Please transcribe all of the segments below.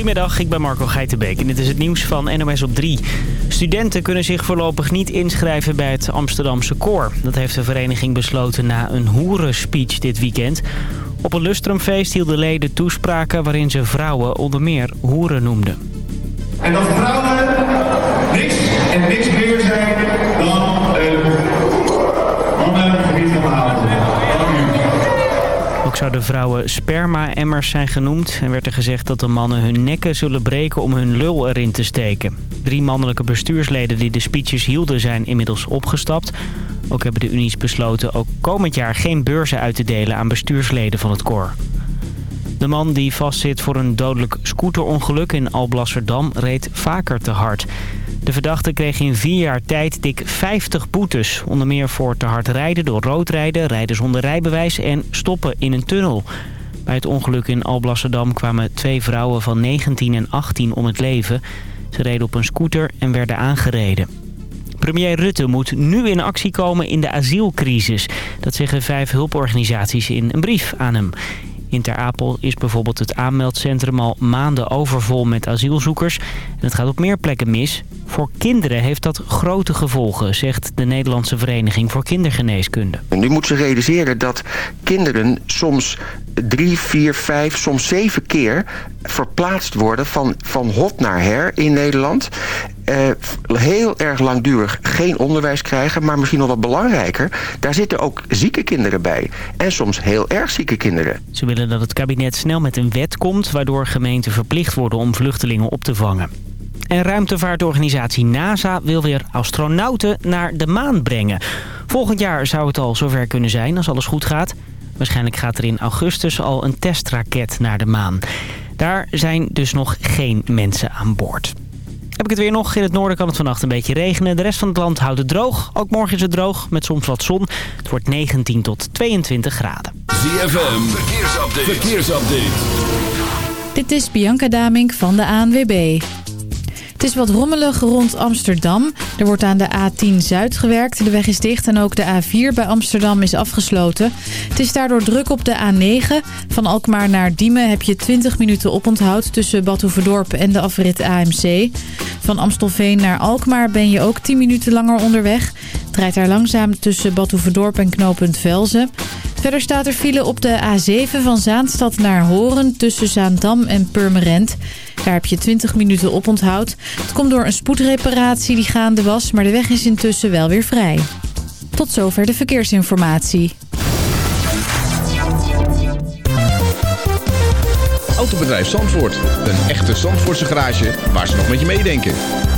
Goedemiddag, ik ben Marco Geitenbeek en dit is het nieuws van NOS op 3. Studenten kunnen zich voorlopig niet inschrijven bij het Amsterdamse koor. Dat heeft de vereniging besloten na een hoerenspeech dit weekend. Op een lustrumfeest hielden leden toespraken waarin ze vrouwen onder meer hoeren noemden. En dat vrouwen niks en niks meer zijn dan uh, mannen gebied van Ook zouden vrouwen sperma-emmers zijn genoemd... en werd er gezegd dat de mannen hun nekken zullen breken om hun lul erin te steken. Drie mannelijke bestuursleden die de speeches hielden zijn inmiddels opgestapt. Ook hebben de unies besloten ook komend jaar geen beurzen uit te delen aan bestuursleden van het koor. De man die vastzit voor een dodelijk scooterongeluk in Alblasserdam reed vaker te hard. De verdachte kreeg in vier jaar tijd dik 50 boetes. Onder meer voor te hard rijden door rood rijden, rijden zonder rijbewijs en stoppen in een tunnel. Bij het ongeluk in Alblasserdam kwamen twee vrouwen van 19 en 18 om het leven. Ze reden op een scooter en werden aangereden. Premier Rutte moet nu in actie komen in de asielcrisis. Dat zeggen vijf hulporganisaties in een brief aan hem. In Ter Apel is bijvoorbeeld het aanmeldcentrum al maanden overvol met asielzoekers. En het gaat op meer plekken mis. Voor kinderen heeft dat grote gevolgen, zegt de Nederlandse Vereniging voor Kindergeneeskunde. Nu moeten ze realiseren dat kinderen soms drie, vier, vijf, soms zeven keer verplaatst worden van, van hot naar her in Nederland. Uh, heel erg langdurig geen onderwijs krijgen, maar misschien nog wat belangrijker... daar zitten ook zieke kinderen bij. En soms heel erg zieke kinderen. Ze willen dat het kabinet snel met een wet komt... waardoor gemeenten verplicht worden om vluchtelingen op te vangen. En ruimtevaartorganisatie NASA wil weer astronauten naar de maan brengen. Volgend jaar zou het al zover kunnen zijn als alles goed gaat. Waarschijnlijk gaat er in augustus al een testraket naar de maan. Daar zijn dus nog geen mensen aan boord. Heb ik het weer nog. In het noorden kan het vannacht een beetje regenen. De rest van het land houdt het droog. Ook morgen is het droog, met soms wat zon. Het wordt 19 tot 22 graden. ZFM, verkeersupdate. verkeersupdate. Dit is Bianca Damink van de ANWB. Het is wat rommelig rond Amsterdam. Er wordt aan de A10 Zuid gewerkt. De weg is dicht en ook de A4 bij Amsterdam is afgesloten. Het is daardoor druk op de A9. Van Alkmaar naar Diemen heb je 20 minuten oponthoud tussen Bad en de afrit AMC. Van Amstelveen naar Alkmaar ben je ook 10 minuten langer onderweg. Het rijdt daar langzaam tussen Bad en knooppunt Velzen. Verder staat er file op de A7 van Zaanstad naar Horen tussen Zaandam en Purmerend. Daar heb je 20 minuten op onthoud. Het komt door een spoedreparatie die gaande was, maar de weg is intussen wel weer vrij. Tot zover de verkeersinformatie. Autobedrijf Zandvoort. Een echte Zandvoortse garage waar ze nog met je meedenken.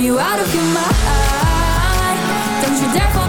you out of your mind? Don't you dare fall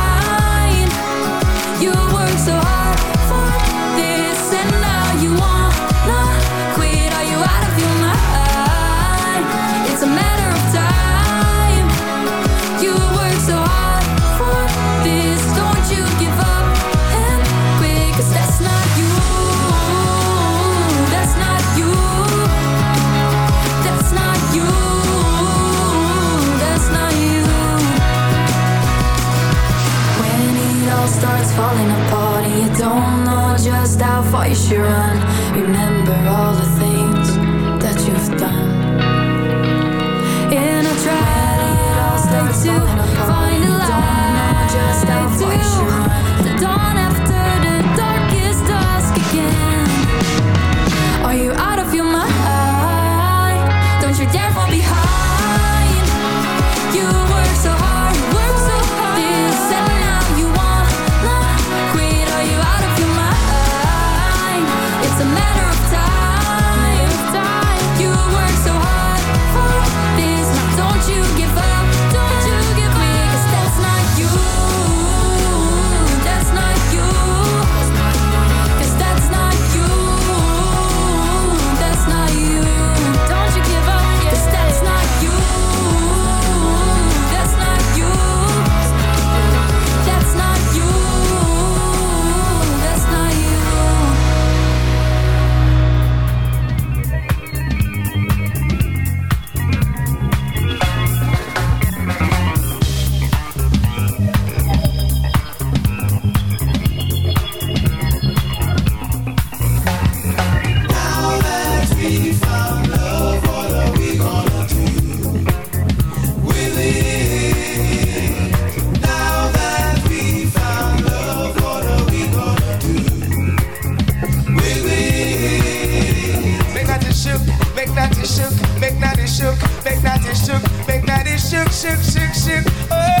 that it shook, make that it shook, make that it shook, make that it shook, shook, shook, shook. Oh.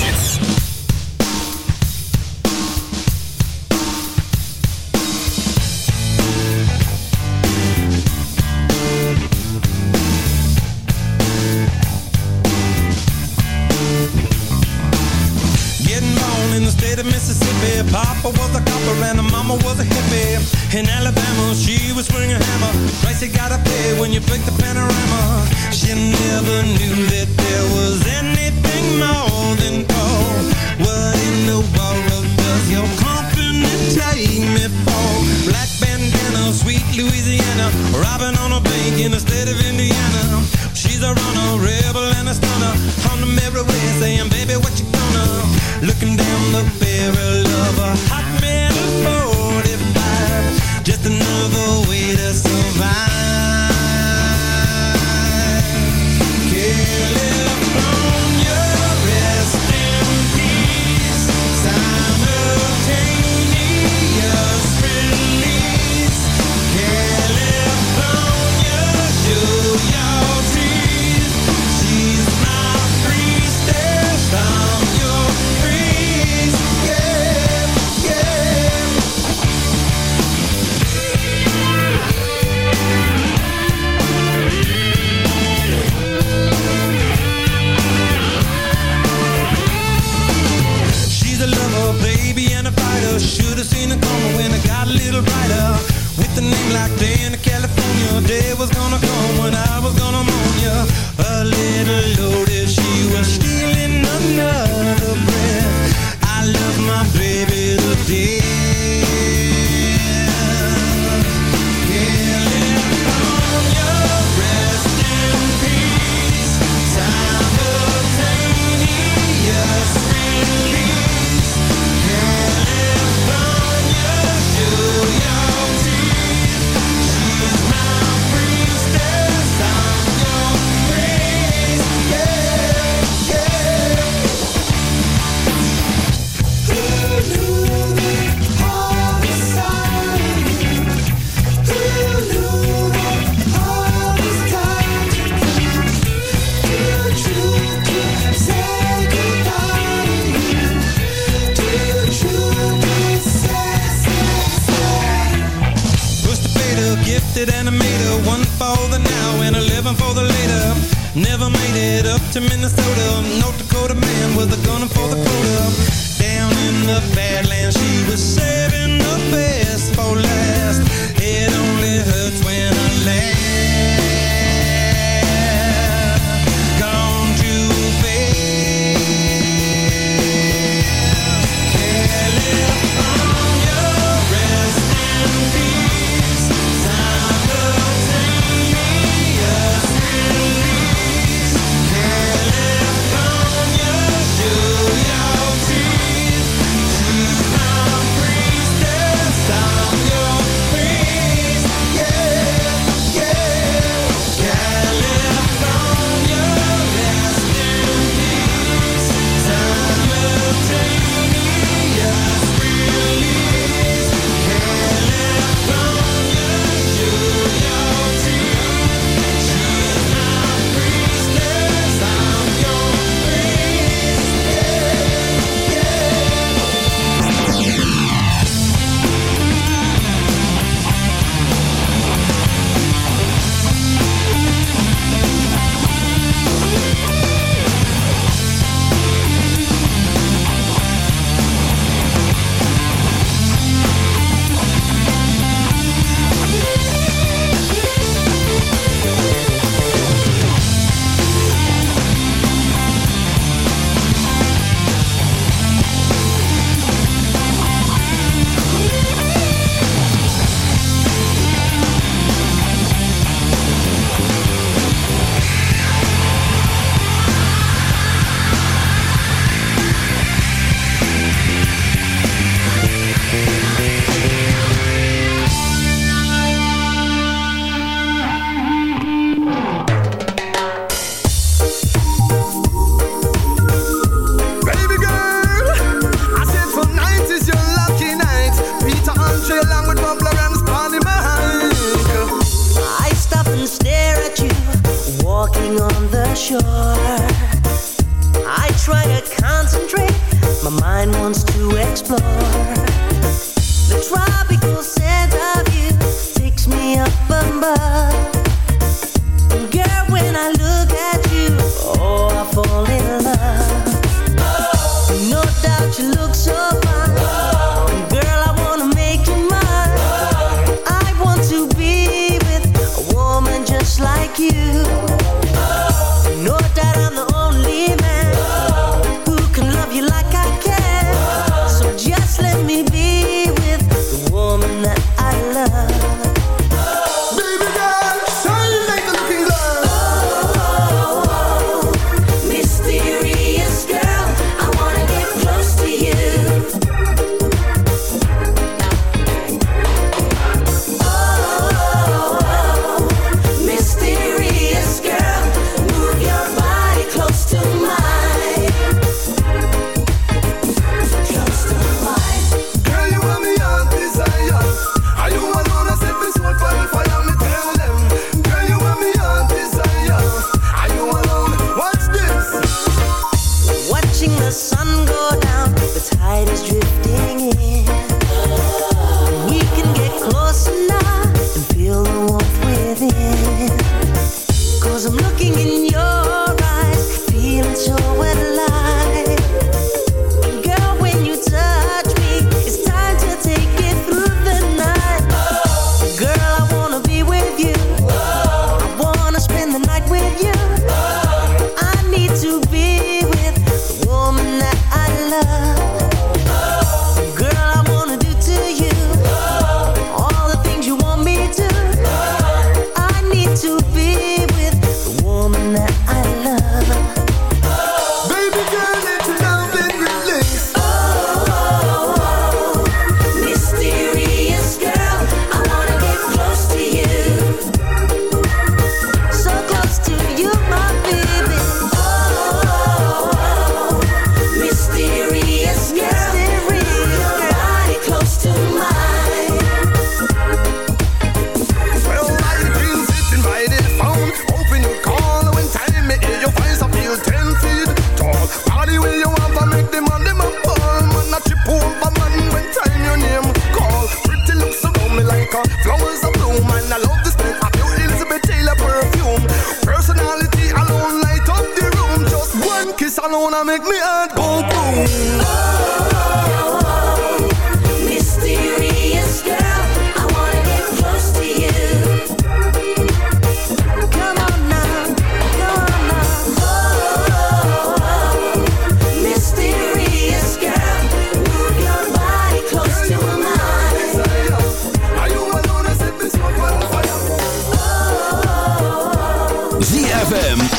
ball. Black bandana, sweet Louisiana, robbing on a bank in the state of Indiana. She's a runner, rebel and a stunner, on them everywhere saying, baby, what you gonna? Looking down the barrel of a hot metal 45, just another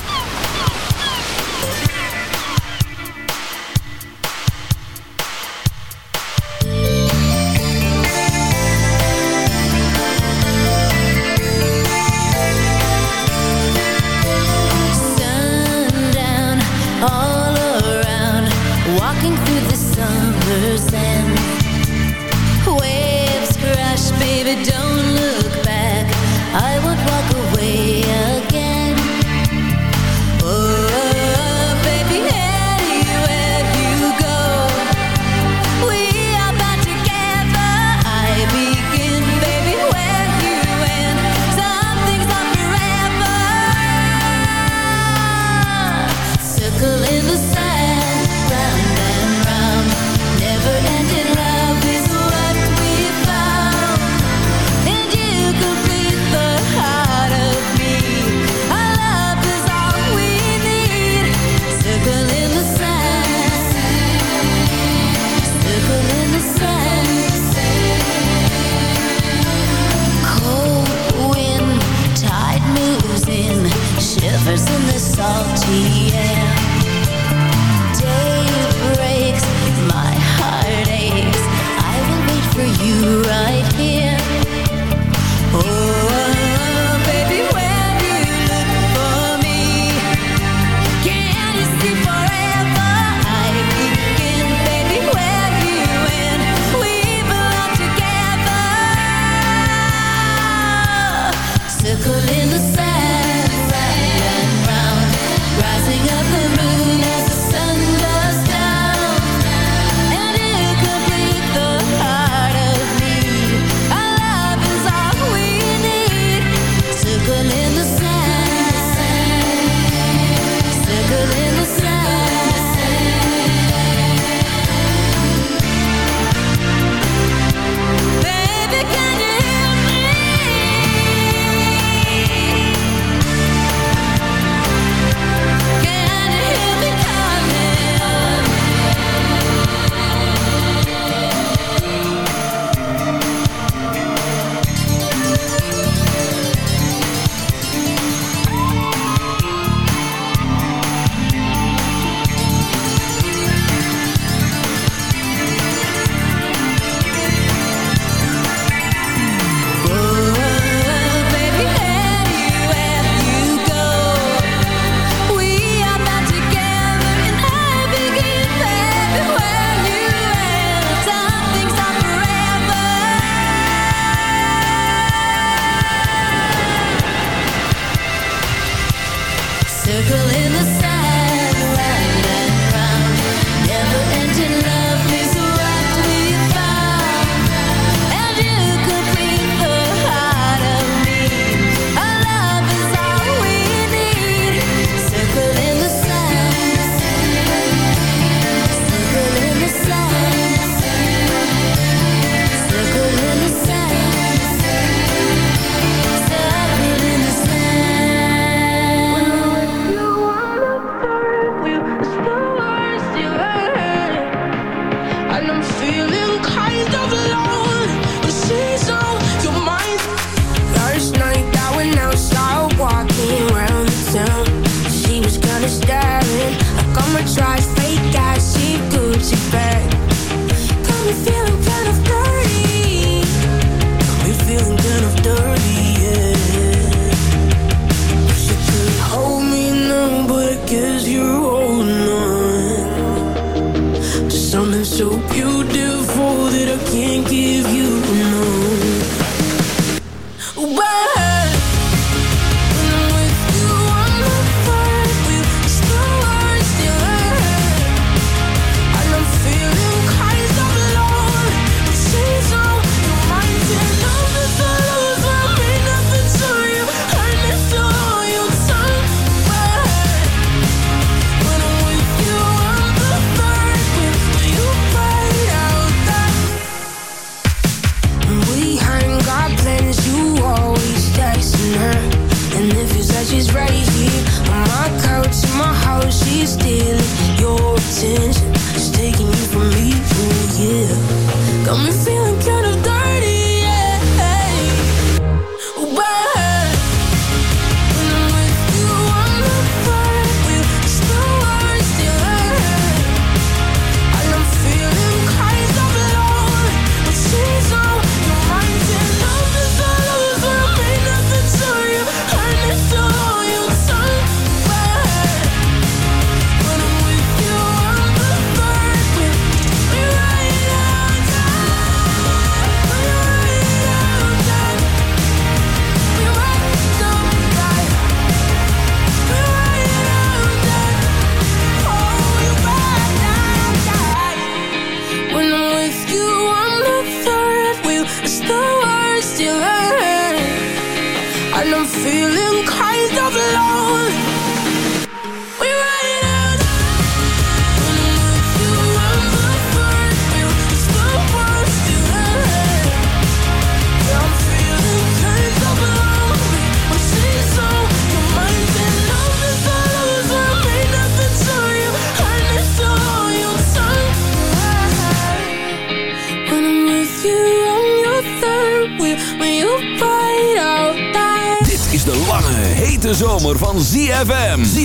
Sundown,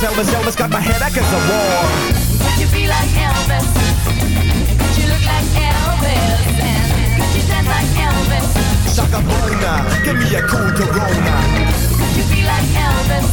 Elvis, Elvis, Elvis got my head against the wall. Could you be like Elvis? Could you look like Elvis? And could you dance like Elvis? Shaka Bona, give me a cool Corona. Could you be like Elvis?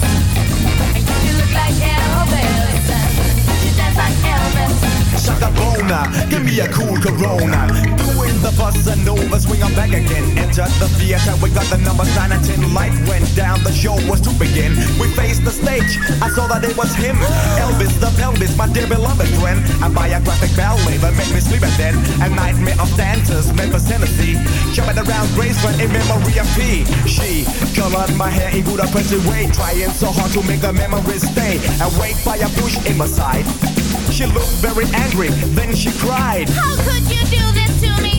And could you look like Elvis? And could you dance like Elvis? Shaka Bona, give me a cool Corona. Doing the bossa nova, swing I'm back again. Enter the theater, we got the number 9 and 10. Light went down, the show was to begin. We faced the stage, I saw that it was him. Elvis the pelvis, my dear beloved friend. A biographic ballet that made me sleep and then a nightmare of dancers, Memphis, Tennessee. Jumping around Graceland in memory of P. She colored my hair in good oppressive way, trying so hard to make the memories stay. Awake by a bush in my side. She looked very angry, then she cried. How could you do this to?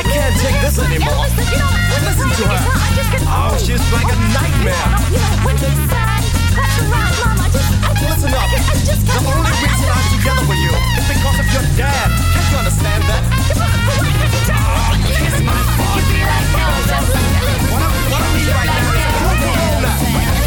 I can't take this anymore. Listen, you know, listen to her. Oh, she's like a nightmare. Listen up. The only reason I'm together with you is because of your dad. Can't you understand that? Ah, kiss my body. What I'm doing right now is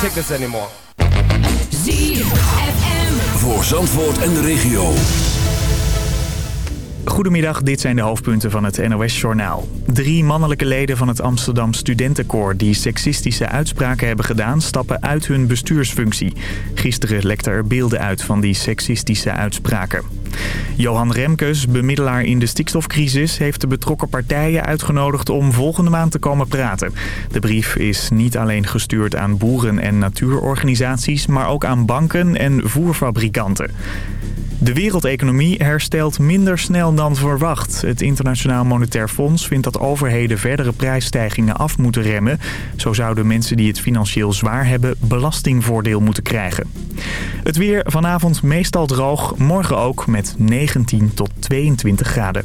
this anymore. ZFM. Voor Zandvoort en de regio. Goedemiddag, dit zijn de hoofdpunten van het NOS-journaal. Drie mannelijke leden van het Amsterdam Studentenkoor die seksistische uitspraken hebben gedaan... stappen uit hun bestuursfunctie. Gisteren lekte er beelden uit van die seksistische uitspraken. Johan Remkes, bemiddelaar in de stikstofcrisis... heeft de betrokken partijen uitgenodigd om volgende maand te komen praten. De brief is niet alleen gestuurd aan boeren- en natuurorganisaties... maar ook aan banken en voerfabrikanten. De wereldeconomie herstelt minder snel dan verwacht. Het Internationaal Monetair Fonds vindt dat overheden verdere prijsstijgingen af moeten remmen. Zo zouden mensen die het financieel zwaar hebben belastingvoordeel moeten krijgen. Het weer vanavond meestal droog, morgen ook met 19 tot 22 graden.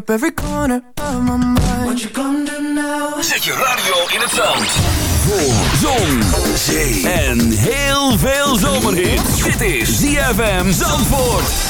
up every corner of my mind. What you gonna do now? Zet je radio in het zand. Voor zon, zee en heel veel zomerhit. Dit is ZFM Zandvoort.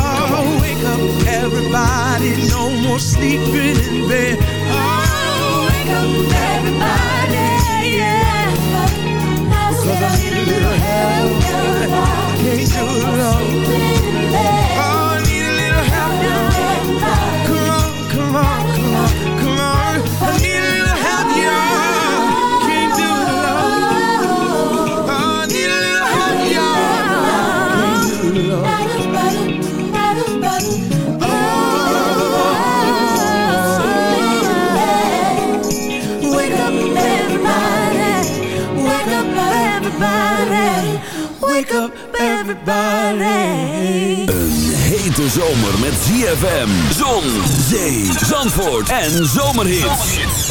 Oh, wake up, everybody. No more sleeping in bed. Oh, wake up, everybody. Yeah. Cause I need a little help. Can't do it alone. Wake up, everybody. Een hete zomer met ZFM, zon, zee, zandvoort en zomerhits.